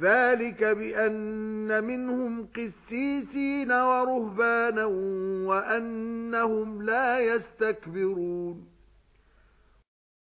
ذَلِكَ بِأَنَّ مِنْهُمْ قِسِّيسِينَ وَرُهْبَانًا وَأَنَّهُمْ لَا يَسْتَكْبِرُونَ.